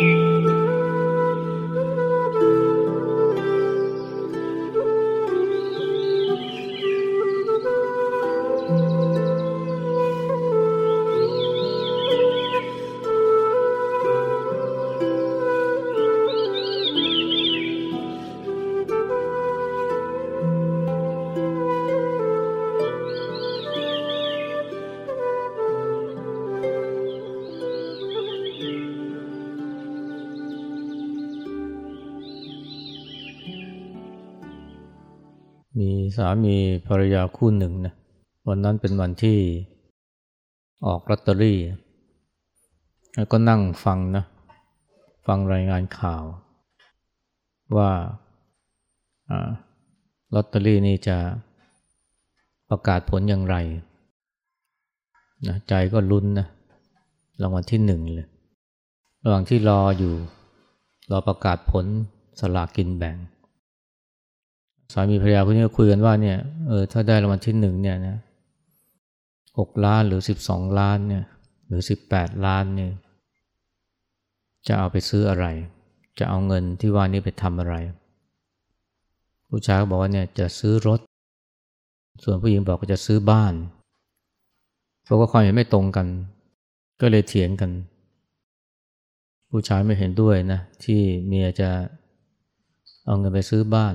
มีามีภรรยาคู่หนึ่งนะวันนั้นเป็นวันที่ออกลอตเตอรี่ แล้วก็นั่งฟังนะฟังรายงานข่าว ว่าลอตเตอรี่นี่จะประกาศผลอย่างไรนะใจก็ลุ้นนะรางวัลที่หนึ่งเลยระหว่างที่รออยู่ รอประกาศผลสลากกินแบ่ง สามีภรรยาคนนี้คุยกันว่าเนี่ยเออถ้าได้รางวัลที่หนึ่งเนี่ยนะหกล้านหรือสิบสองล้านเนี่ยหรือสิบแปดล้านเนี่ยจะเอาไปซื้ออะไร จะเอาเงินที่ว่านี้ไปทำอะไร ผู้ชายก็บอกว่าเนี่ยจะซื้อรถ ส่วนผู้หญิงบอกว่าจะซื้อบ้านเพราะว่าความเห็นไม่ตรงกัน ก็เลยเถียงกัน ผู้ชายไม่เห็นด้วยนะที่เมียจะเอาเงินไปซื้อบ้าน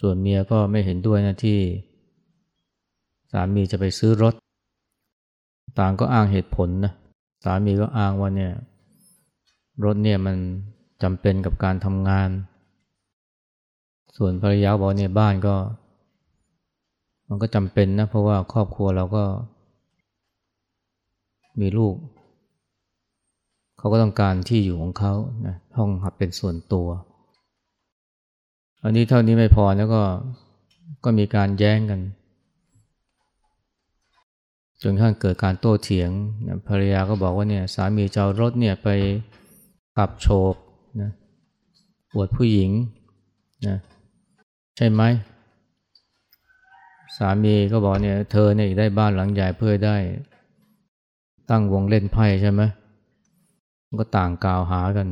ส่วนเมียก็ไม่เห็นด้วยนะที่ สามีจะไปซื้อรถ ต่างก็อ้างเหตุผลนะสามีก็อ้างว่าเนี่ยรถเนี่ยมันจำเป็นกับการทำงาน ส่วนภรรยาบอกเนี่ยบ้านก็ มันก็จำเป็นนะเพราะว่าครอบครัวเราก็ มีลูก เขาก็ต้องการที่อยู่ของเขานะห้องหับเป็นส่วนตัว อันนี้เท่านี้ไม่พอแล้วก็ก็มีการแย้งกัน จนกระทั่งเกิดการโต้เถียงภรรยาก็บอกว่าเนี่ยสามีเจะเอารถเนี่ยไปขับโชกนะอวดผู้หญิงนะใช่ไหมสามีก็บอกเนี่ยเธอเนี่ยได้บ้านหลังใหญ่เพื่อได้ ตั้งวงเล่นไพ่ใช่ไหมก็ต่างกล่าวหากัน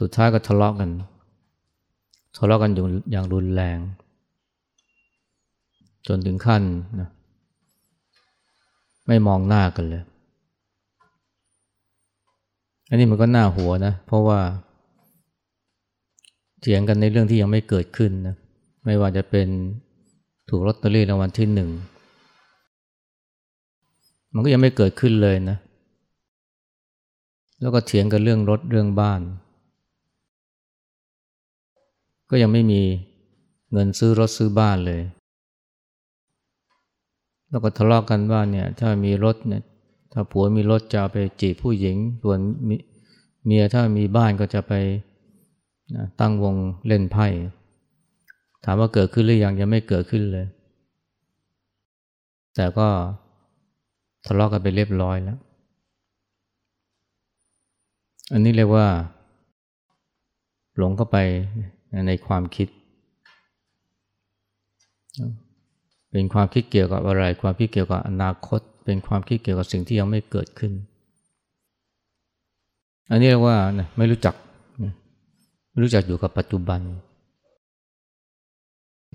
สุดท้ายก็ทะเลาะกกัน ทะเลาะกันอย่างรุนแรง จนถึงขั้นนะไม่มองหน้ากันเลย อันนี้มันก็หน่าหัวนะ เพราะว่าเถียงกันในเรื่องที่ยังไม่เกิดขึ้นนะ ไม่ว่าจะเป็นถูกลอตเตอรี่รางวัลที่หนึ่ง มันก็ยังไม่เกิดขึ้นเลยนะ แล้วก็เถียงกันเรื่องรถเรื่องบ้าน ก็ยังไม่มีเงินซื้อรถซื้อบ้านเลย แล้วก็ทะเลาะกกันว่าเนี่ยถ้ามีรถเนี่ยถ้าผัวมีรถจะไปจีบผู้หญิง ส่วนเมียถ้ามีบ้านก็จะไปตั้งวงเล่นไพ่ถามว่าเกิดขึ้นหรือยังยังไม่เกิดขึ้นเลย แต่ก็ทะเลาะกกันไปเรียบร้อยแล้ว อันนี้เรียกว่า หลงเข้าไป ในความคิด เป็นความคิดเกี่ยวกับอะไร ความคิดเกี่ยวกับอนาคต เป็นความคิดเกี่ยวกับสิ่งที่ยังไม่เกิดขึ้น อันนี้เรียกว่าไม่รู้จักไม่รู้จักอยู่กับปัจจุบัน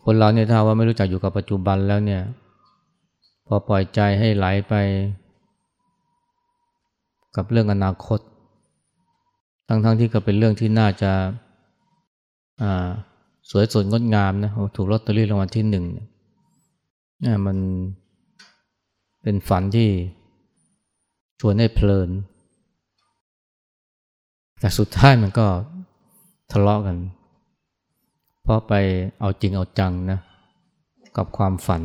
คนเราเนี่ยถ้าว่าไม่รู้จักอยู่กับปัจจุบันแล้วเนี่ย พอปล่อยใจให้ไหลไปกับเรื่องอนาคต ทั้งๆทที่ก็เป็นเรื่องที่น่าจะ สวยสดงดงามนะถูกลอตเตอรี่รางวัลที่หนึ่งเนี่ยมันเป็นฝันที่ชวนให้เพลิน แต่สุดท้ายมันก็ทะเลาะกัน เพราะไปเอาจริงเอาจังนะกับความฝัน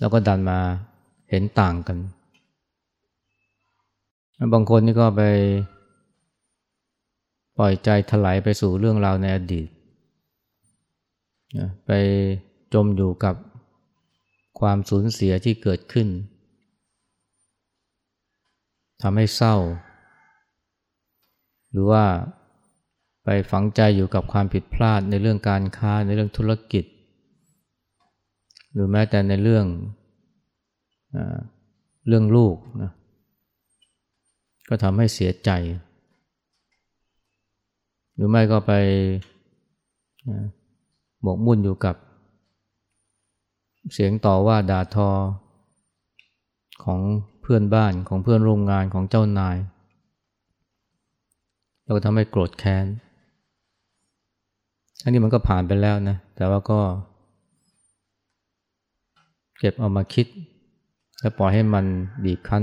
แล้วก็ดันมาเห็นต่างกัน บางคนนี่ก็ไป ปล่อยใจถลายไปสู่เรื่องราวในอดีตไปจมอยู่กับความสูญเสียที่เกิดขึ้นทำให้เศร้า หรือว่าไปฝังใจอยู่กับความผิดพลาดในเรื่องการค้าในเรื่องธุรกิจ หรือแม้แต่ในเรื่องเรื่องลูกนะก็ทำให้เสียใจ หรือไม่ก็ไปหมกมุ่นอยู่กับ เสียงต่อว่าด่าทอ ของเพื่อนบ้านของเพื่อนร่วมงานของเจ้านายแล้วก็ทำให้โกรธแค้นอันนี้มันก็ผ่านไปแล้วนะ แต่ว่าก็ เก็บเอามาคิด แล้วปล่อยให้มันบีบคั้น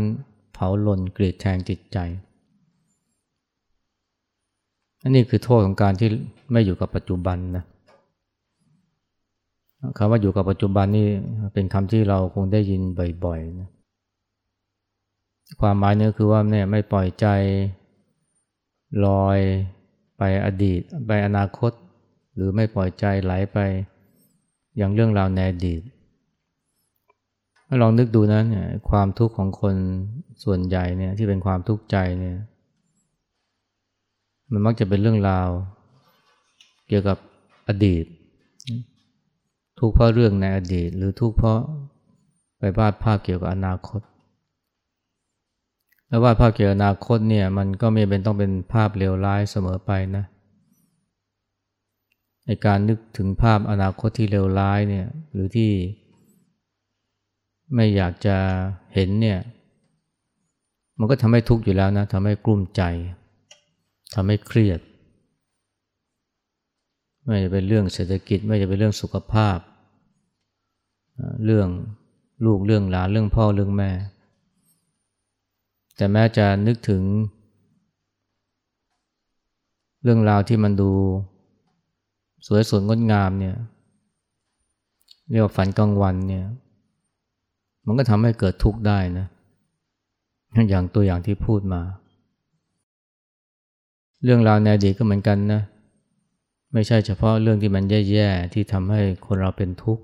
เผาลนเกรียดแทงจิตใจ นนี้คือโทษของการที่ไม่อยู่กับปัจจุบันนะคำว่าอยู่กับปัจจุบันนี่เป็นคำที่เราคงได้ยินบ่อยๆนะความหมายเนื้อคือว่าเนี่ยไม่ปล่อยใจลอยไปอดีต ไปอนาคต หรือไม่ปล่อยใจไหลไปอย่างเรื่องราวในอดีตลองนึกดูนะเนี่ยความทุกข์ของคนส่วนใหญ่เนี่ยที่เป็นความทุกข์ใจเนี่ย มันมักจะเป็นเรื่องราว เกี่ยวกับอดีต ทุกข์เพราะเรื่องในอดีต หรือทุกข์เพราะไปวาดภาพเกี่ยวกับอนาคต แล้ววาดภาพเกี่ยวกับอนาคตเนี่ยมันก็ไม่เป็นต้องเป็นภาพเลวร้ายเสมอไปนะในการนึกถึงภาพอนาคตที่เลวร้ายเนี่ยหรือที่ไม่อยากจะเห็นเนี่ย มันก็ทำให้ทุกข์อยู่แล้วนะทำให้กลุ้มใจ ทำให้เครียด ไม่จะเป็นเรื่องเศรษฐกิจ ไม่จะเป็นเรื่องสุขภาพ เรื่องลูกเรื่องหลานเรื่องพ่อเรื่องแม่ แต่แม้จะนึกถึง เรื่องราวที่มันดู สวยสดงดงามเนี่ยเรียกว่าฝันกลางวันเนี่ยมันก็ทำให้เกิดทุกข์ได้นะ อย่างตัวอย่างที่พูดมา เรื่องราวในอดีตก็เหมือนกันนะ ไม่ใช่เฉพาะเรื่องที่มันแย่ๆที่ทำให้คนเราเป็นทุกข์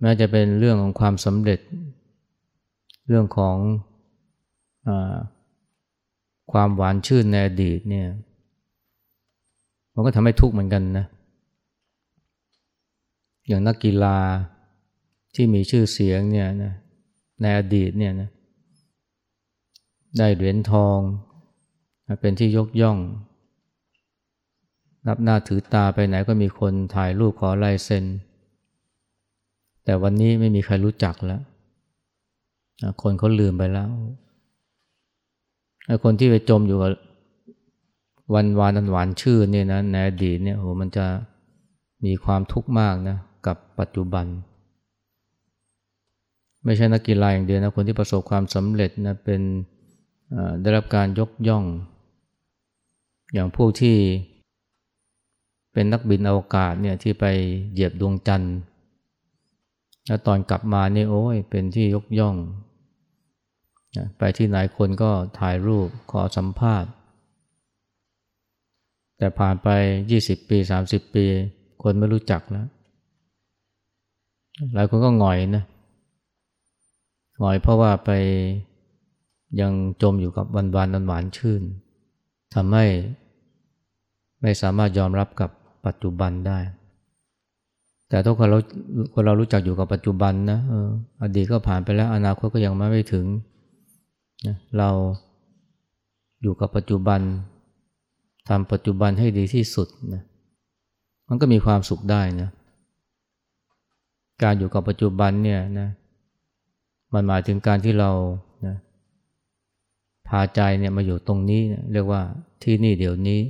แม้จะเป็นเรื่องของความสำเร็จ เรื่องของอความหวานชื่นในอดีตเนี่ยมันก็ทำให้ทุกข์เหมือนกันนะ อย่างนักกีฬาที่มีชื่อเสียงเนี่ยนะในอดีตเนี่ยนะได้เหรียญทอง เป็นที่ยกย่อง นับหน้าถือตาไปไหนก็มีคนถ่ายรูปขอลายเซ็น แต่วันนี้ไม่มีใครรู้จักแล้วคนเขาลืมไปแล้วคนที่ไปจมอยู่กับวันวานหวานชื่อเนี่ยนะในอดีตเนี่ยโหมันจะมีความทุกข์มากนะกับปัจจุบัน ไม่ใช่นักกีฬาอย่างเดียวนะคนที่ประสบความสำเร็จนะเป็นได้รับการยกย่อง อย่างพวกที่เป็นนักบินอวกาศเนี่ยที่ไปเหยียบดวงจันทร์ แล้วตอนกลับมาเนี่ยโอ้ยเป็นที่ยกย่อง ไปที่ไหนคนก็ถ่ายรูปขอสัมภาษณ์ แต่ผ่านไป 20 ปี 30 ปี คนไม่รู้จักแล้ว หลายคนก็หงอยนะหงอยเพราะว่าไปยังจมอยู่กับวันวานนันหวานชื่นทำให้ ไม่สามารถยอมรับกับปัจจุบันได้ แต่ถ้าคนเราคนเรารู้จักอยู่กับปัจจุบันนะอออดีตก็ผ่านไปแล้วอนาคตก็ยังมาไม่ถึงนะเราอยู่กับปัจจุบันทำปัจจุบันให้ดีที่สุดนะมันก็มีความสุขได้นะการอยู่กับปัจจุบันเนี่ยนะมันหมายถึงการที่เรานะพาใจเนี่ยมาอยู่ตรงนี้เรียกว่าที่นี่เดี๋ยวนี้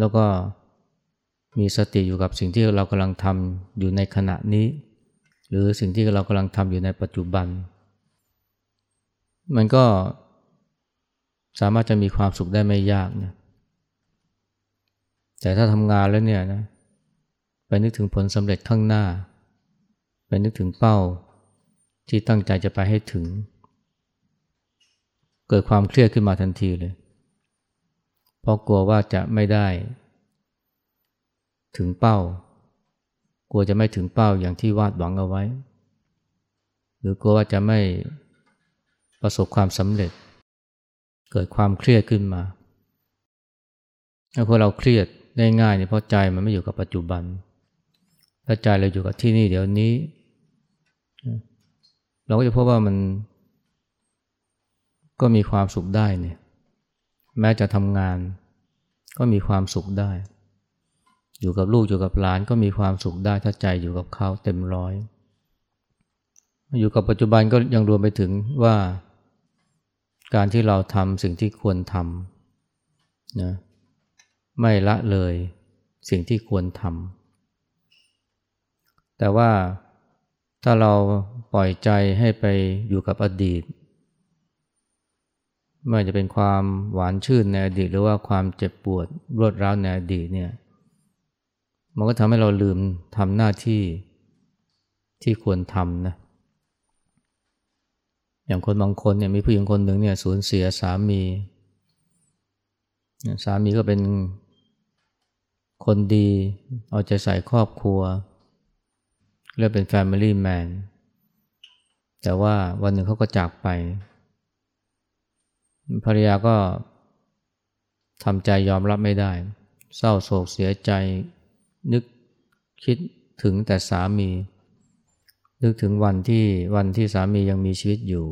แล้วก็มีสติอยู่กับสิ่งที่เรากำลังทำอยู่ในขณะนี้ หรือสิ่งที่เรากำลังทำอยู่ในปัจจุบัน มันก็สามารถจะมีความสุขได้ไม่ยากนะแต่ถ้าทำงานแล้วเนี่ยนะไปนึกถึงผลสำเร็จข้างหน้า ไปนึกถึงเป้าที่ตั้งใจจะไปให้ถึง เกิดความเครียดขึ้นมาทันทีเลย เพราะกลัวว่าจะไม่ได้ ถึงเป้า กลัวจะไม่ถึงเป้าอย่างที่วาดหวังเอาไว้ หรือกลัวว่าจะไม่ประสบความสำเร็จ เกิดความเครียดขึ้นมาถ้าพอเราเครียดได้ง่ายเนี่ยเพราะใจมันไม่อยู่กับปัจจุบัน ถ้าใจเราอยู่กับที่นี่เดี๋ยวนี้ เราก็จะพบว่ามันก็มีความสุขได้เนี่ย แม้จะทำงาน ก็มีความสุขได้ อยู่กับลูกอยู่กับหลานก็มีความสุขได้ถ้าใจอยู่กับเขาเต็มร้อย อยู่กับปัจจุบันก็ยังรวมไปถึงว่า การที่เราทำสิ่งที่ควรทำนะไม่ละเลยสิ่งที่ควรทำแต่ว่าถ้าเราปล่อยใจให้ไปอยู่กับอดีต ไม่ว่าจะเป็นความหวานชื่นในอดีตหรือว่าความเจ็บปวดรวดร้าวในอดีตเนี่ยมันก็ทำให้เราลืมทำหน้าที่ที่ควรทำนะอย่างคนบางคนเนี่ยมีผู้หญิงคนหนึ่งเนี่ยสูญเสียสามี สามีก็เป็นคนดี เอาใจใส่ครอบครัวเรียกเป็น Family Man แต่ว่าวันหนึ่งเขาก็จากไป ภรรยาก็ทำใจยอมรับไม่ได้ เศร้าโศกเสียใจนึกคิดถึงแต่สามี นึกถึงวันที่วันที่สามียังมีชีวิตอยู่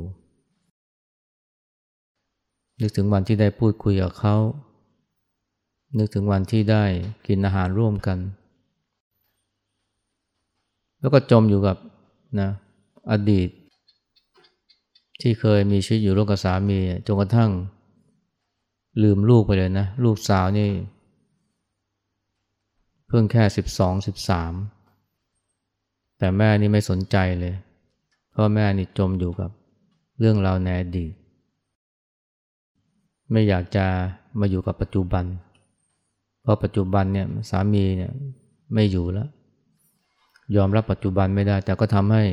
นึกถึงวันที่ได้พูดคุยกับเขา นึกถึงวันที่ได้กินอาหารร่วมกัน แล้วก็จมอยู่กับนะอดีต ที่เคยมีชีวิตอยู่ร่วมกับสามีจนกระทั่ง ลืมลูกไปเลยนะ ลูกสาวนี่ เพิ่งแค่สิบสองสิบสามแต่แม่นี่ไม่สนใจเลย เพราะแม่นี่จมอยู่กับเรื่องราวในอดีตไม่อยากจะมาอยู่กับปัจจุบัน เพราะปัจจุบันเนี่ยสามีเนี่ยไม่อยู่แล้ว ยอมรับปัจจุบันไม่ได้ แต่ก็ทำให้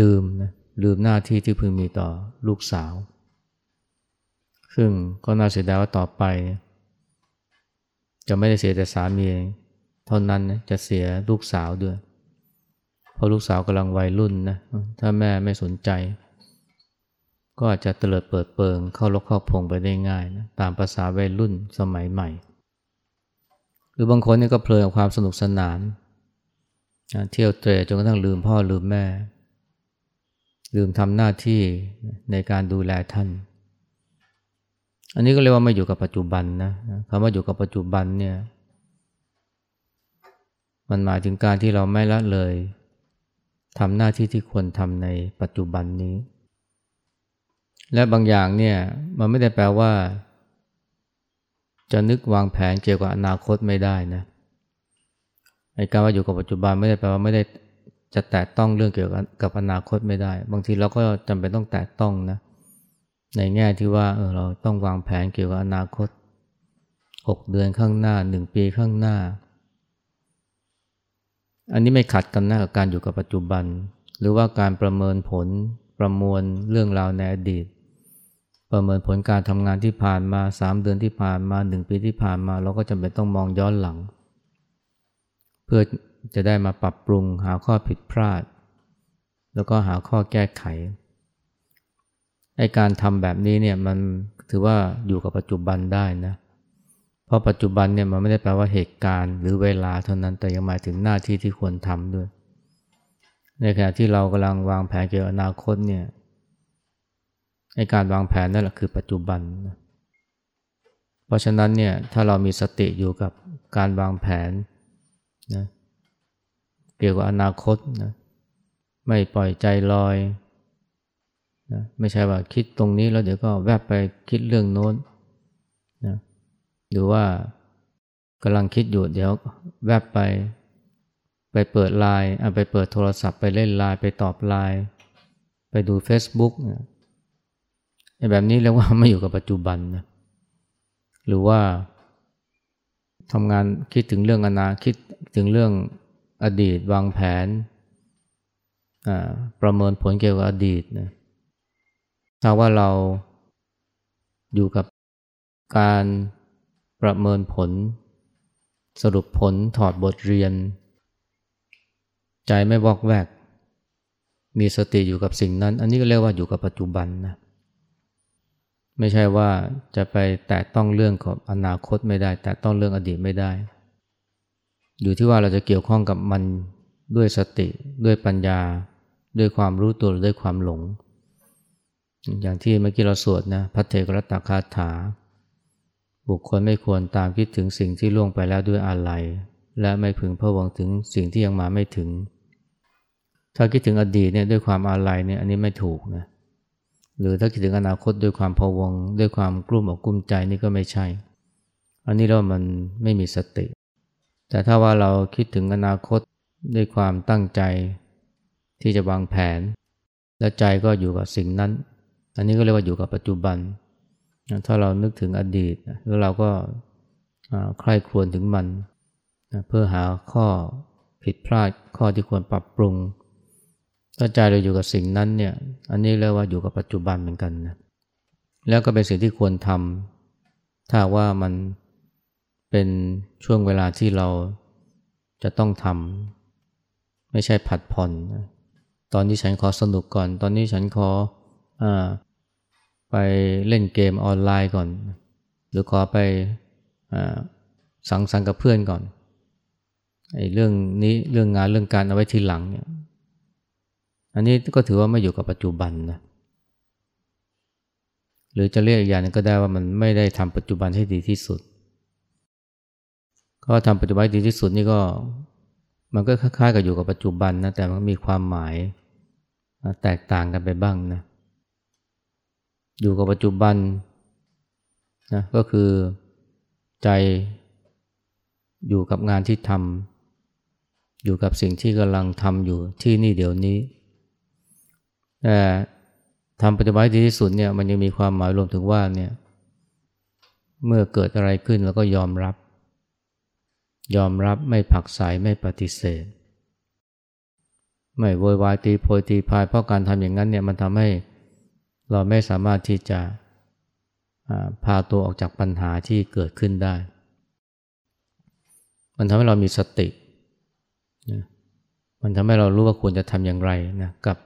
ลืมนะ ลืมหน้าที่ที่พึงมีต่อลูกสาว ซึ่งก็น่าเสียดายว่าต่อไป จะไม่ได้เสียแต่สามีเท่านั้นนะจะเสียลูกสาวด้วย เพราะลูกสาวกำลังวัยรุ่นนะ ถ้าแม่ไม่สนใจ ก็อาจจะเตลิดเปิดเปิงเข้าลกเข้าพงไปได้ง่ายนะตามภาษาวัยรุ่นสมัยใหม่ หรือบางคนนี่ก็เพลินกับความสนุกสนาน เที่ยวเตะจนกระทั่งลืมพ่อลืมแม่ ลืมทำหน้าที่ในการดูแลท่าน อันนี้ก็เรียกว่าไม่อยู่กับปัจจุบันนะคำว่าอยู่กับปัจจุบันเนี่ย มันหมายถึงการที่เราไม่ละเลยทำหน้าที่ที่ควรทำในปัจจุบันนี้ และบางอย่างเนี่ยมันไม่ได้แปลว่า จะนึกวางแผนเกี่ยวกับอนาคตไม่ได้นะไอ้การว่าอยู่กับปัจจุบันไม่ได้แปลว่าไม่ได้ จะแตะต้องเรื่องเกี่ยวกับอนาคตไม่ได้ บางทีเราก็จำเป็นต้องแตะต้องนะในแง่ที่ว่าเออเราต้องวางแผนเกี่ยวกับอนาคตหกเดือนข้างหน้าหนึ่งปีข้างหน้า อันนี้ไม่ขัดกันนะกับการอยู่กับปัจจุบัน หรือว่าการประเมินผลประมวลเรื่องราวในอดีต ประเมินผลการทำงานที่ผ่านมาสามเดือนที่ผ่านมาหนึ่งปีที่ผ่านมา เราก็จำเป็นต้องมองย้อนหลัง เพื่อ จะได้มาปรับปรุงหาข้อผิดพลาด แล้วก็หาข้อแก้ไขไอการทำแบบนี้เนี่ยมันถือว่าอยู่กับปัจจุบันได้นะเพราะปัจจุบันเนี่ยมันไม่ได้แปลว่าเหตุการณ์หรือเวลาเท่านั้นแต่ยังหมายถึงหน้าที่ที่ควรทำด้วย ในขณะที่เรากำลังวางแผนเกี่ยวกับอนาคตเนี่ยไอการวางแผนนั่นแหละคือปัจจุบันนะเพราะฉะนั้นเนี่ยถ้าเรามีสติอยู่กับการวางแผนนะ เกี่ยวกับอนาคตนะไม่ปล่อยใจลอยนะไม่ใช่ว่าคิดตรงนี้แล้วเดี๋ยวก็แวบไปคิดเรื่องโน้นนะหรือว่ากำลังคิดอยู่เดี๋ยวแวบไป ไปเปิดไลน์ไปเปิดโทรศัพท์ไปเล่นไลน์ไปตอบไลน์ไปดู Facebook นะแบบนี้เรียกว่าไม่อยู่กับปัจจุบันนะหรือว่าทำงานคิดถึงเรื่องอนาคิดถึงเรื่อง อดีตวางแผนประเมินผลเกี่ยวกับอดีตนะถ้าว่าเราอยู่กับการประเมินผล สรุปผลถอดบทเรียน ใจไม่วอกแวก มีสติอยู่กับสิ่งนั้น อันนี้ก็เรียกว่าอยู่กับปัจจุบันนะไม่ใช่ว่าจะไปแตะต้องเรื่องของอนาคตไม่ได้ แตะต้องเรื่องอดีตไม่ได้ อยู่ที่ว่าเราจะเกี่ยวข้องกับมันด้วยสติ ด้วยปัญญา ด้วยความรู้ตัวด้วยความหลง อย่างที่เมื่อกี้เราสวดนะพัทเทกรตตคาถา บุคคลไม่ควรตามคิดถึงสิ่งที่ล่วงไปแล้วด้วยอะไรและไม่พึงเพ้อหวังถึงสิ่งที่ยังมาไม่ถึง ถ้าคิดถึงอดีตเนี่ยด้วยความอาลัยเนี่ยอันนี้ไม่ถูกนะหรือถ้าคิดถึงอนาคตด้วยความพะวง ด้วยความกลุ้มอกกลุ้มใจนี่ก็ไม่ใช่ อันนี้เรามันไม่มีสติ แต่ถ้าว่าเราคิดถึงอนาคตด้วยความตั้งใจ ที่จะวางแผน และใจก็อยู่กับสิ่งนั้น อันนี้ก็เรียกว่าอยู่กับปัจจุบัน ถ้าเรานึกถึงอดีตแล้วเราก็ใคร่ครวญถึงมัน เพื่อหาข้อผิดพลาดข้อที่ควรปรับปรุงถ้าใจเราอยู่กับสิ่งนั้นเนี่ยอันนี้เรียกว่าอยู่กับปัจจุบันเหมือนกันนะแล้วก็เป็นสิ่งที่ควรทำถ้าว่ามัน เป็นช่วงเวลาที่เราจะต้องทำไม่ใช่ผัดผ่อน ตอนนี้ฉันขอสนุกก่อน ตอนนี้ฉันขออไปเล่นเกมออนไลน์ก่อน หรือขอไปสังสรรค์กับเพื่อนก่อนไอ้เรื่องนี้เรื่องงานเรื่องการเอาไว้ทีหลังเนี่ยอันนี้ก็ถือว่าไม่อยู่กับปัจจุบันนะหรือจะเรียกอีกอย่างนึงก็ได้ว่ามันไม่ได้ทำปัจจุบันให้ดีที่สุด ก็ทำปัจจุบันดีที่สุดนี่ก็มันก็คล้ายๆกับอยู่กับปัจจุบันนะแต่มันมีความหมายแตกต่างกันไปบ้างนะอยู่กับปัจจุบันนะก็คือใจอยู่กับงานที่ทำอยู่กับสิ่งที่กำลังทำอยู่ที่นี่เดี๋ยวนี้แต่ทำปัจจุบันดีที่สุดเนี่ยมันยังมีความหมายรวมถึงว่าเนี่ยเมื่อเกิดอะไรขึ้นแล้วก็ยอมรับ ยอมรับไม่ผักใสไม่ปฏิเสธ ไม่โวยวายตีโพยตีพายเพราะการทำอย่างนั้นเนี่ยมันทำให้เราไม่สามารถที่จะพาตัวออกจากปัญหาที่เกิดขึ้นได้ มันทำให้เรามีสติมันทำให้เรารู้ว่าควรจะทำอย่างไรนะกับ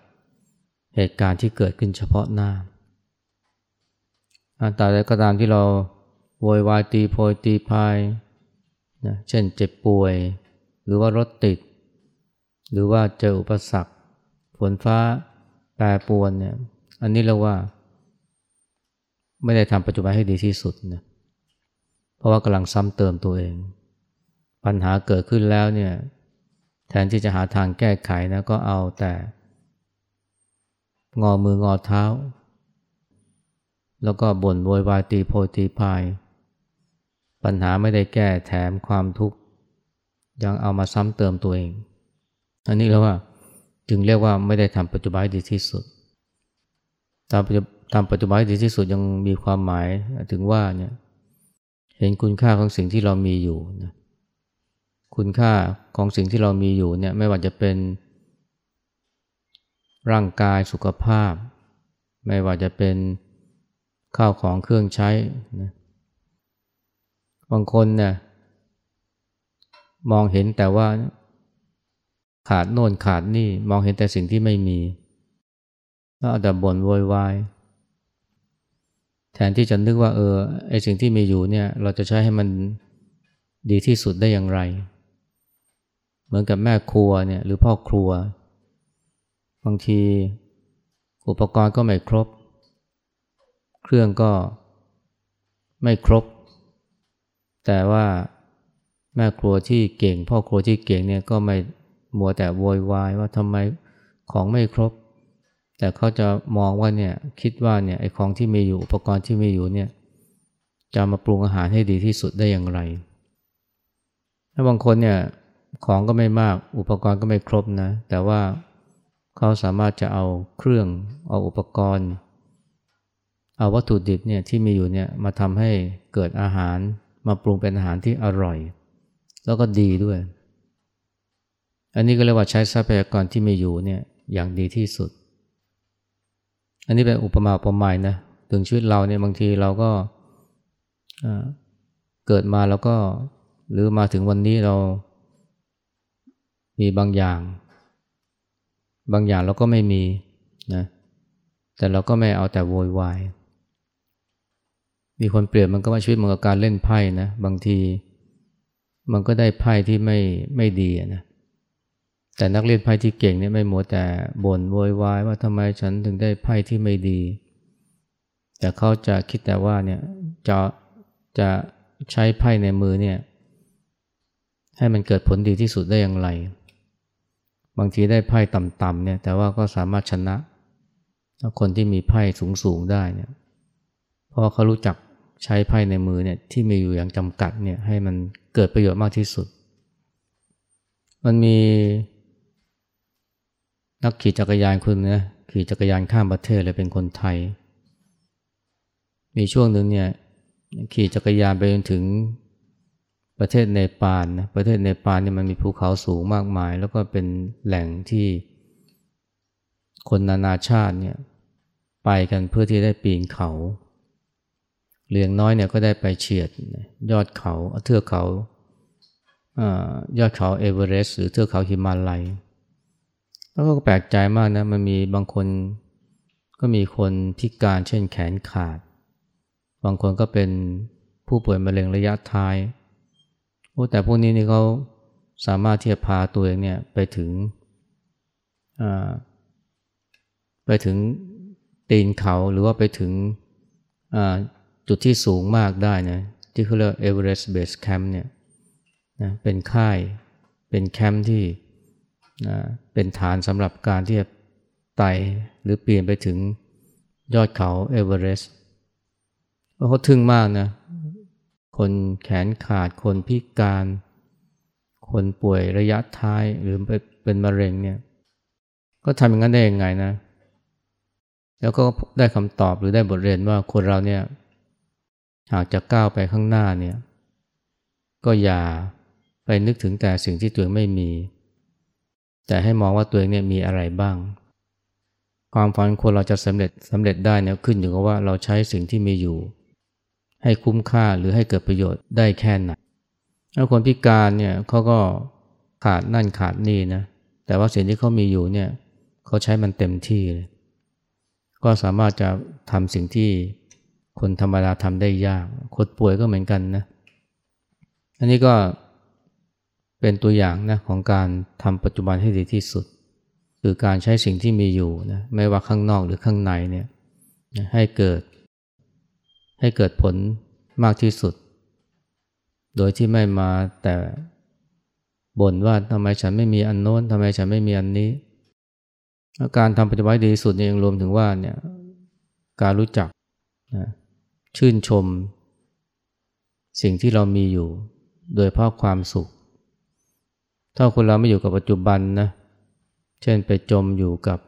เหตุการณ์ที่เกิดขึ้นเฉพาะหน้าแต่ก็ตามที่เราโวยวายตีโพยตีพาย นะเช่นเจ็บป่วย หรือว่ารถติด หรือว่าเจออุปสรรคฝนฟ้าแปรปรวนเนี่ยอันนี้เราว่า ไม่ได้ทำปัจจุบันให้ดีที่สุดนะเพราะว่ากำลังซ้ำเติมตัวเอง ปัญหาเกิดขึ้นแล้วเนี่ยแทนที่จะหาทางแก้ไขนะก็เอาแต่ งอมืองอเท้า แล้วก็บ่นโวยวายตีโพยตีพาย ปัญหาไม่ได้แก้แถมความทุกข์ยังเอามาซ้ำเติมตัวเอง อันนี้เราว่าจึงเรียกว่าไม่ได้ทำปัจจุบันดีที่สุดตามตามปัจจุบันดีที่สุดยังมีความหมายถึงว่าเนี่ยเห็นคุณค่าของสิ่งที่เรามีอยู่นะคุณค่าของสิ่งที่เรามีอยู่เนี่ยไม่ว่าจะเป็นร่างกายสุขภาพ ไม่ว่าจะเป็นข้าวของเครื่องใช้นะ บางคนเนี่ยมองเห็นแต่ว่าขาดโน่นขาดนี่มองเห็นแต่สิ่งที่ไม่มีแล้วแต่บ่นโวยวายแทนที่จะนึกว่าเออไอสิ่งที่มีอยู่เนี่ย เราจะใช้ให้มันดีที่สุดได้อย่างไร เหมือนกับแม่ครัวเนี่ยหรือพ่อครัว บางทีอุปกรณ์ก็ไม่ครบ เครื่องก็ไม่ครบ แต่ว่าแม่ครัวที่เก่ง พ่อครัวที่เก่งเนี่ยก็ไม่มัวแต่โวยวายว่าทำไมของไม่ครบ แต่เขาจะมองว่าเนี่ยคิดว่าเนี่ยไอ้ของที่มีอยู่อุปกรณ์ที่มีอยู่เนี่ยจะมาปรุงอาหารให้ดีที่สุดได้อย่างไรถ้าบางคนเนี่ยของก็ไม่มากอุปกรณ์ก็ไม่ครบนะ แต่ว่าเขาสามารถจะเอาเครื่องเอาอุปกรณ์ เอาวัตถุดิบเนี่ยที่มีอยู่เนี่ยมาทำให้เกิดอาหาร มาปรุงเป็นอาหารที่อร่อย แล้วก็ดีด้วย อันนี้ก็เรียกว่าใช้ทรัพยากรที่มีอยู่เนี่ยอย่างดีที่สุด อันนี้เป็นอุปมาอุปไมยนะถึงชีวิตเราเนี่ยบางทีเราก็เกิดมาแล้วก็หรือมาถึงวันนี้เรามีบางอย่าง บางอย่างเราก็ไม่มีนะแต่เราก็ไม่เอาแต่โวยวาย มีคนเปรียบมันก็ว่าชีวิตมันกับการเล่นไพ่นะ บางทีมันก็ได้ไพ่ที่ไม่ไม่ดีนะแต่นักเล่นไพ่ที่เก่งเนี่ยไม่หมัวแต่บ่นโวยวายว่าทำไมฉันถึงได้ไพ่ที่ไม่ดี แต่เขาจะคิดแต่ว่าเนี่ยจะจะใช้ไพ่ในมือเนี่ยให้มันเกิดผลดีที่สุดได้อย่างไร บางทีได้ไพ่ต่ำๆเนี่ยแต่ว่าก็สามารถชนะคนที่มีไพ่สูงๆได้เนี่ยเพราะเขารู้จัก ใช้ไพ่ในมือเนี่ยที่มีอยู่อย่างจำกัดเนี่ยให้มันเกิดประโยชน์มากที่สุด มันมีนักขี่จักรยานคนนะขี่จักรยานข้ามประเทศเลยเป็นคนไทย มีช่วงหนึ่งเนี่ยขี่จักรยานไปจนถึงประเทศเนปาลนะประเทศเนปาลเนี่ยมันมีภูเขาสูงมากมาย แล้วก็เป็นแหล่งที่คนนานาชาติเนี่ยไปกันเพื่อที่ได้ปีนเขา เลียงน้อยเนี่ยก็ได้ไปเฉียดยอดเขาเทือกเขายอดเขาเอเวอเรสต์หรือเทือกเขาหิมาลัย แล้วก็แปลกใจมากนะ มันมีบางคนก็มีคนพิการเช่นแขนขาด บางคนก็เป็นผู้ป่วยมะเร็งระยะท้าย โอ้แต่พวกนี้นี่เขาสามารถที่จะพาตัวเองเนี่ยไปถึง ไปถึงตีนเขาหรือว่าไปถึง จุดที่สูงมากได้นะที่เขาเรียก Everest Base Camp เนี่ยนะเป็นค่ายเป็นแคมป์ที่นะเป็นฐานสำหรับการที่จะไต่หรือเปลี่ยนไปถึงยอดเขาเอเวอเรสต์เขาทึ่งมากนะคนแขนขาดคนพิการ คนป่วยระยะท้ายหรือเป็นมะเร็งเนี่ยก็ทำอย่างนั้นได้ยังไงนะ แล้วก็ได้คำตอบหรือได้บทเรียนว่าคนเราเนี่ย หากจะก้าวไปข้างหน้าเนี่ยก็อย่าไปนึกถึงแต่สิ่งที่ตัวเองไม่มี แต่ให้มองว่าตัวเองเนี่ยมีอะไรบ้าง ความฝันคนเราจะสำเร็จสำเร็จได้เนี่ยขึ้นอยู่กับว่าเราใช้สิ่งที่มีอยู่ ให้คุ้มค่าหรือให้เกิดประโยชน์ได้แค่ไหนถ้าคนพิการเนี่ยเขาก็ขาดนั่นขาดนี่นะแต่ว่าสิ่งที่เขามีอยู่เนี่ยเขาใช้มันเต็มที่เลยก็สามารถจะทำสิ่งที่ คนธรรมดาทำได้ยาก คนป่วยก็เหมือนกันนะ อันนี้ก็เป็นตัวอย่างนะของการทำปัจจุบันให้ดีที่สุด คือการใช้สิ่งที่มีอยู่นะไม่ว่าข้างนอกหรือข้างในเนี่ยให้เกิด ให้เกิดผลมากที่สุด โดยที่ไม่มาแต่บ่นว่าทำไมฉันไม่มีอันโน้นทำไมฉันไม่มีอันนี้ การทำปัจจุบันดีที่สุดเนี่ยยังรวมถึงว่าเนี่ยการรู้จักนะ ชื่นชม สิ่งที่เรามีอยู่ โดยเพราะความสุข ถ้าคนเราไม่อยู่กับปัจจุบันนะเช่นไปจมอยู่กับ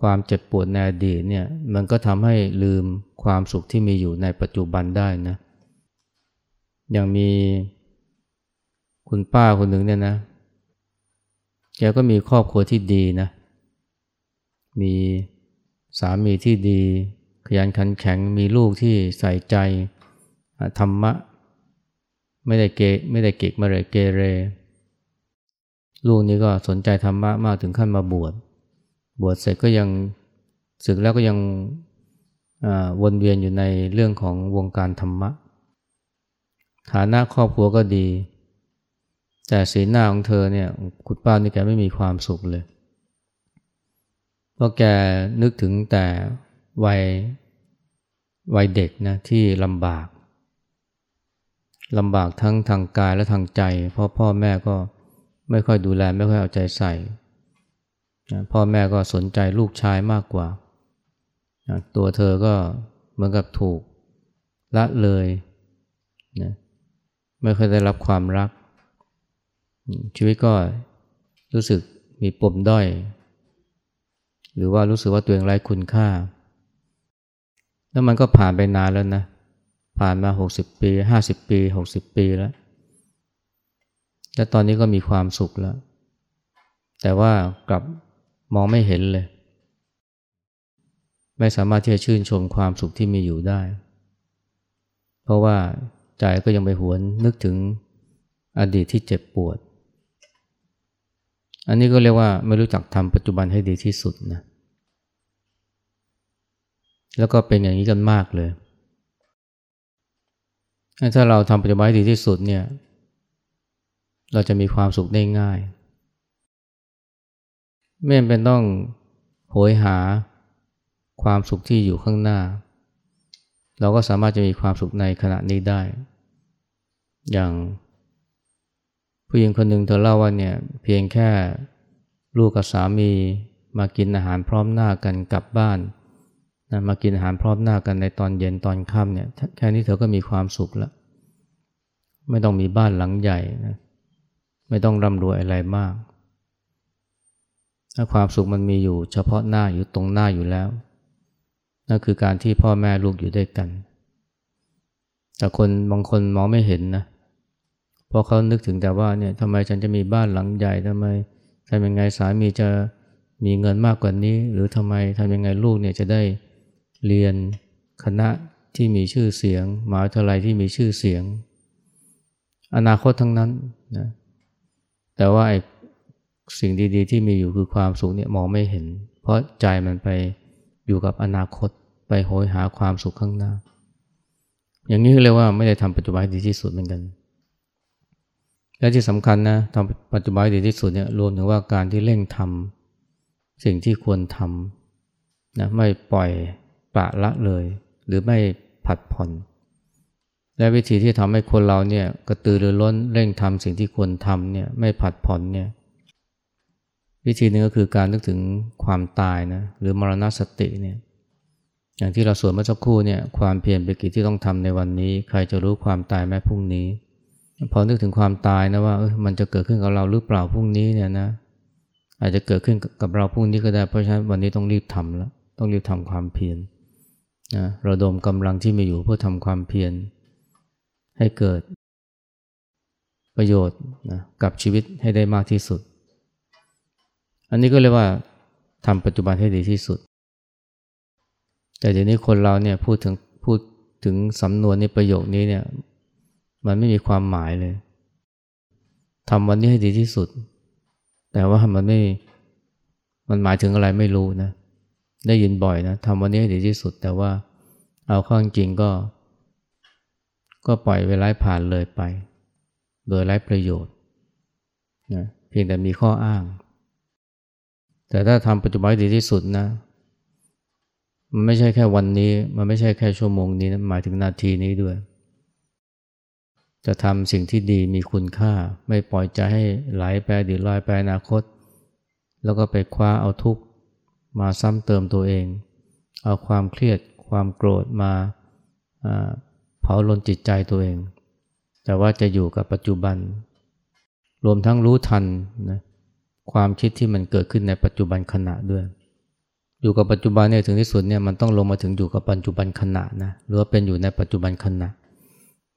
ความเจ็บปวดในอดีตเนี่ยมันก็ทำให้ลืมความสุขที่มีอยู่ในปัจจุบันได้นะอย่างมีคุณป้าคนหนึ่งเนี่ยนะแกก็มีครอบครัวที่ดีนะ มีสามีที่ดี ขยันขันแข็งมีลูกที่ใส่ใจธรรมะ ไม่ได้เกไม่ได้เกกมาเลยเกเร ลูกนี้ก็สนใจธรรมะมากถึงขั้นมาบวชบวชเสร็จก็ยังศึกแล้วก็ยังวนเวียนอยู่ในเรื่องของวงการธรรมะ ฐานะครอบครัวก็ดี แต่สีหน้าของเธอเนี่ยคุณป้านี่แกไม่มีความสุขเลย เพราะแกนึกถึงแต่ วัยวัยเด็กนะที่ลำบากลำบากทั้งทางกายและทางใจ เพราะพ่อแม่ก็ไม่ค่อยดูแลไม่ค่อยเอาใจใส่ พ่อแม่ก็สนใจลูกชายมากกว่า ตัวเธอก็เหมือนกับถูกละเลยนะไม่เคยได้รับความรัก ชีวิตก็รู้สึกมีปมด้อย หรือว่ารู้สึกว่าตัวเองไร้คุณค่า แล้วมันก็ผ่านไปนานแล้วนะ ผ่านมาหกสิบปีห้าสิบปีหกสิบปีแล้ว และตอนนี้ก็มีความสุขแล้ว แต่ว่ากลับมองไม่เห็นเลย ไม่สามารถที่จะชื่นชมความสุขที่มีอยู่ได้ เพราะว่าใจก็ยังไปหวนนึกถึงอดีตที่เจ็บปวด อันนี้ก็เรียกว่าไม่รู้จักทำปัจจุบันให้ดีที่สุดนะเแล้วก็เป็นอย่างนี้กันมากเลย ถ้าเราทำปัจจุบันดีที่สุดเนี่ย เราจะมีความสุขได้ง่าย ไม่เป็นต้องโหยหาความสุขที่อยู่ข้างหน้า เราก็สามารถจะมีความสุขในขณะนี้ได้ อย่างผู้หญิงคนหนึ่งเธอเล่าว่าเนี่ยเพียงแค่ลูกกับสามีมากินอาหารพร้อมหน้ากันกลับบ้าน นะมากินอาหารพร้อมหน้ากันในตอนเย็นตอนค่ำเนี่ยแค่นี้เธอก็มีความสุขแล้วไม่ต้องมีบ้านหลังใหญ่นะไม่ต้องร่ำรวยอะไรมาก ถ้าความสุขมันมีอยู่เฉพาะหน้าอยู่ตรงหน้าอยู่แล้วนั่นคือการที่พ่อแม่ลูกอยู่ด้วยกัน แต่คนบางคนมองไม่เห็นนะเพราะเขานึกถึงแต่ว่าเนี่ยทำไมฉันจะมีบ้านหลังใหญ่ทำไมทำยังไงสามีจะมีเงินมากกว่านี้ หรือทำไมทำยังไงลูกเนี่ยจะได้ เรียนคณะที่มีชื่อเสียงมหาวิทยาลัยที่มีชื่อเสียง อนาคตทั้งนั้นนะแต่ว่าไอ้สิ่งดีๆ ที่มีอยู่คือความสุขเนี่ยมองไม่เห็น เพราะใจมันไปอยู่กับอนาคตไปโหยหาความสุขข้างหน้า อย่างนี้เรียกว่าไม่ได้ทำปัจจุบันดีที่สุดเหมือนกัน และที่สำคัญนะทำปัจจุบันดีที่สุดเนี่ยรวมถึงว่าการที่เร่งทำสิ่งที่ควรทำนะไม่ปล่อย ปะละเลย หรือไม่ผัดผ่อน และวิธีที่ทำให้คนเราเนี่ยกระตือรือร้นเร่งทำสิ่งที่ควรทำเนี่ยไม่ผัดผ่อนเนี่ยวิธีนึงก็คือการนึกถึงความตายนะหรือมรณสติเนี่ยอย่างที่เราสวดเมื่อสักครู่เนี่ยความเพียรเป็นกิจที่ต้องทำในวันนี้ ใครจะรู้ความตายแม้พรุ่งนี้ พอนึกถึงความตายนะว่าเออมันจะเกิดขึ้นกับเราหรือเปล่าพรุ่งนี้เนี่ยนะอาจจะเกิดขึ้นกับเราพรุ่งนี้ก็ได้เพราะฉะนั้นวันนี้ต้องรีบทำแล้วต้องรีบทำความเพียร นะระดมกำลังที่มีอยู่เพื่อทำความเพียรให้เกิดประโยชน์นะกับชีวิตให้ได้มากที่สุด อันนี้ก็เรียกว่าทำปัจจุบันให้ดีที่สุด แต่เดี๋ยวนี้คนเราเนี่ยพูดถึงพูดถึงสำนวนในประโยคนี้เนี่ยมันไม่มีความหมายเลยทำวันนี้ให้ดีที่สุด แต่ว่ามันไม่ มันหมายถึงอะไรไม่รู้นะ ได้ยินบ่อยนะทำวันนี้ให้ดีที่สุด แต่ว่าเอาข้อจริงก็ ก็ปล่อยเวลาผ่านเลยไป โดยไร้ประโยชน์นะเพียงแต่มีข้ออ้าง แต่ถ้าทำปัจจุบันดีที่สุดนะมันไม่ใช่แค่วันนี้ มันไม่ใช่แค่ชั่วโมงนี้นะหมายถึงนาทีนี้ด้วย จะทำสิ่งที่ดีมีคุณค่า ไม่ปล่อยใจให้ไหลไปดีลอยไปอนาคต แล้วก็ไปคว้าเอาทุกข์ มาซ้ำเติมตัวเอง เอาความเครียดความโกรธมาเผาลนจิตใจตัวเอง แต่ว่าจะอยู่กับปัจจุบัน รวมทั้งรู้ทันนะความคิดที่มันเกิดขึ้นในปัจจุบันขณะด้วย อยู่กับปัจจุบันเนี่ยถึงที่สุดเนี่ยมันต้องลงมาถึงอยู่กับปัจจุบันขณะนะหรือว่าเป็นอยู่ในปัจจุบันขณะ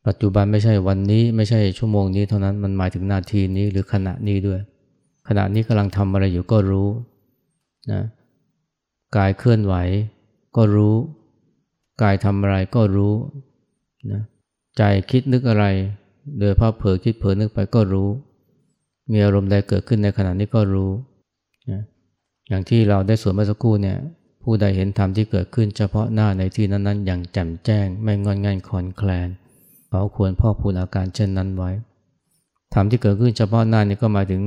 ปัจจุบันไม่ใช่วันนี้ไม่ใช่ชั่วโมงนี้เท่านั้นมันหมายถึงนาทีนี้หรือขณะนี้ด้วย ขณะนี้กำลังทำอะไรอยู่ก็รู้นะ กายเคลื่อนไหวก็รู้ กายทำอะไรก็รู้นะใจคิดนึกอะไร โดยภาพเผลอคิดเผลอนึกไปก็รู้ มีอารมณ์ใดเกิดขึ้นในขณะนี้ก็รู้นะอย่างที่เราได้สวดเมื่อสักครู่เนี่ยผู้ใดเห็นธรรมที่เกิดขึ้นเฉพาะหน้าในที่นั้นๆ อย่างแจ่มแจ้ง ไม่งอนงันคอนแคลนเขาควรพ่อพูนอาการเช่นนั้นไว้ธรรมที่เกิดขึ้นเฉพาะหน้านี่ก็หมายถึง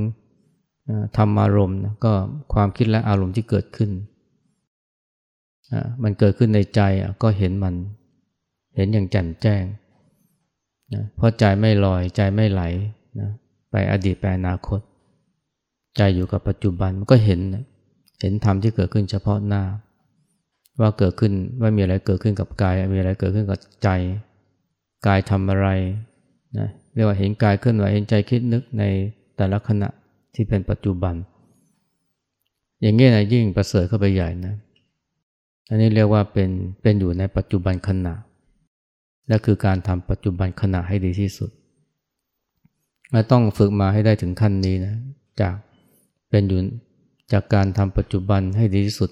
ธรรมอารมณ์ก็ความคิดและอารมณ์ที่เกิดขึ้น มันเกิดขึ้นในใจก็เห็นมัน เห็นอย่างแจ่มแจ้งเพราะใจไม่ลอยใจไม่ไหลนะไปอดีตไปอนาคต ใจอยู่กับปัจจุบันมันก็เห็นเห็นธรรมที่เกิดขึ้นเฉพาะหน้า ว่าเกิดขึ้นว่ามีอะไรเกิดขึ้นกับกาย มีอะไรเกิดขึ้นกับใจ กายทำอะไรนะเรียกว่าเห็นกายเคลื่อนไหวเห็นใจคิดนึกในแต่ละขณะที่เป็นปัจจุบัน อย่างนี้นะยิ่งประเสริฐเข้าไปใหญ่นะ อันนี้เรียกว่าเป็นเป็นอยู่ในปัจจุบันขณะ และคือการทำปัจจุบันขณะให้ดีที่สุดและต้องฝึกมาให้ได้ถึงขั้นนี้นะจากเป็นอยู่จากการทำปัจจุบันให้ดีที่สุด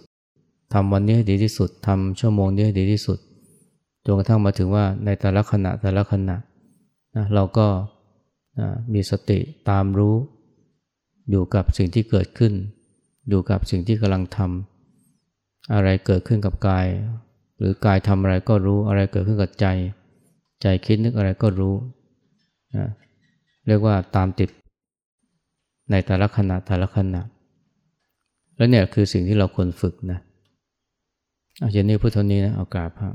ทำวันนี้ให้ดีที่สุดทำชั่วโมงนี้ให้ดีที่สุดจนกระทั่งมาถึงว่าในแต่ละขณะแต่ละขณะนะเราก็มีสติตามรู้ อยู่กับสิ่งที่เกิดขึ้น อยู่กับสิ่งที่กำลังทำ อะไรเกิดขึ้นกับกาย หรือกายทำอะไรก็รู้อะไรเกิดขึ้นกับใจ ใจคิดนึกอะไรก็รู้นะเรียกว่าตามติดในแต่ละขณะแต่ละขณะ แล้วเนี่ยคือสิ่งที่เราควรฝึกนะอาจารย์นี้พุทธนี้นะเอากราบพระ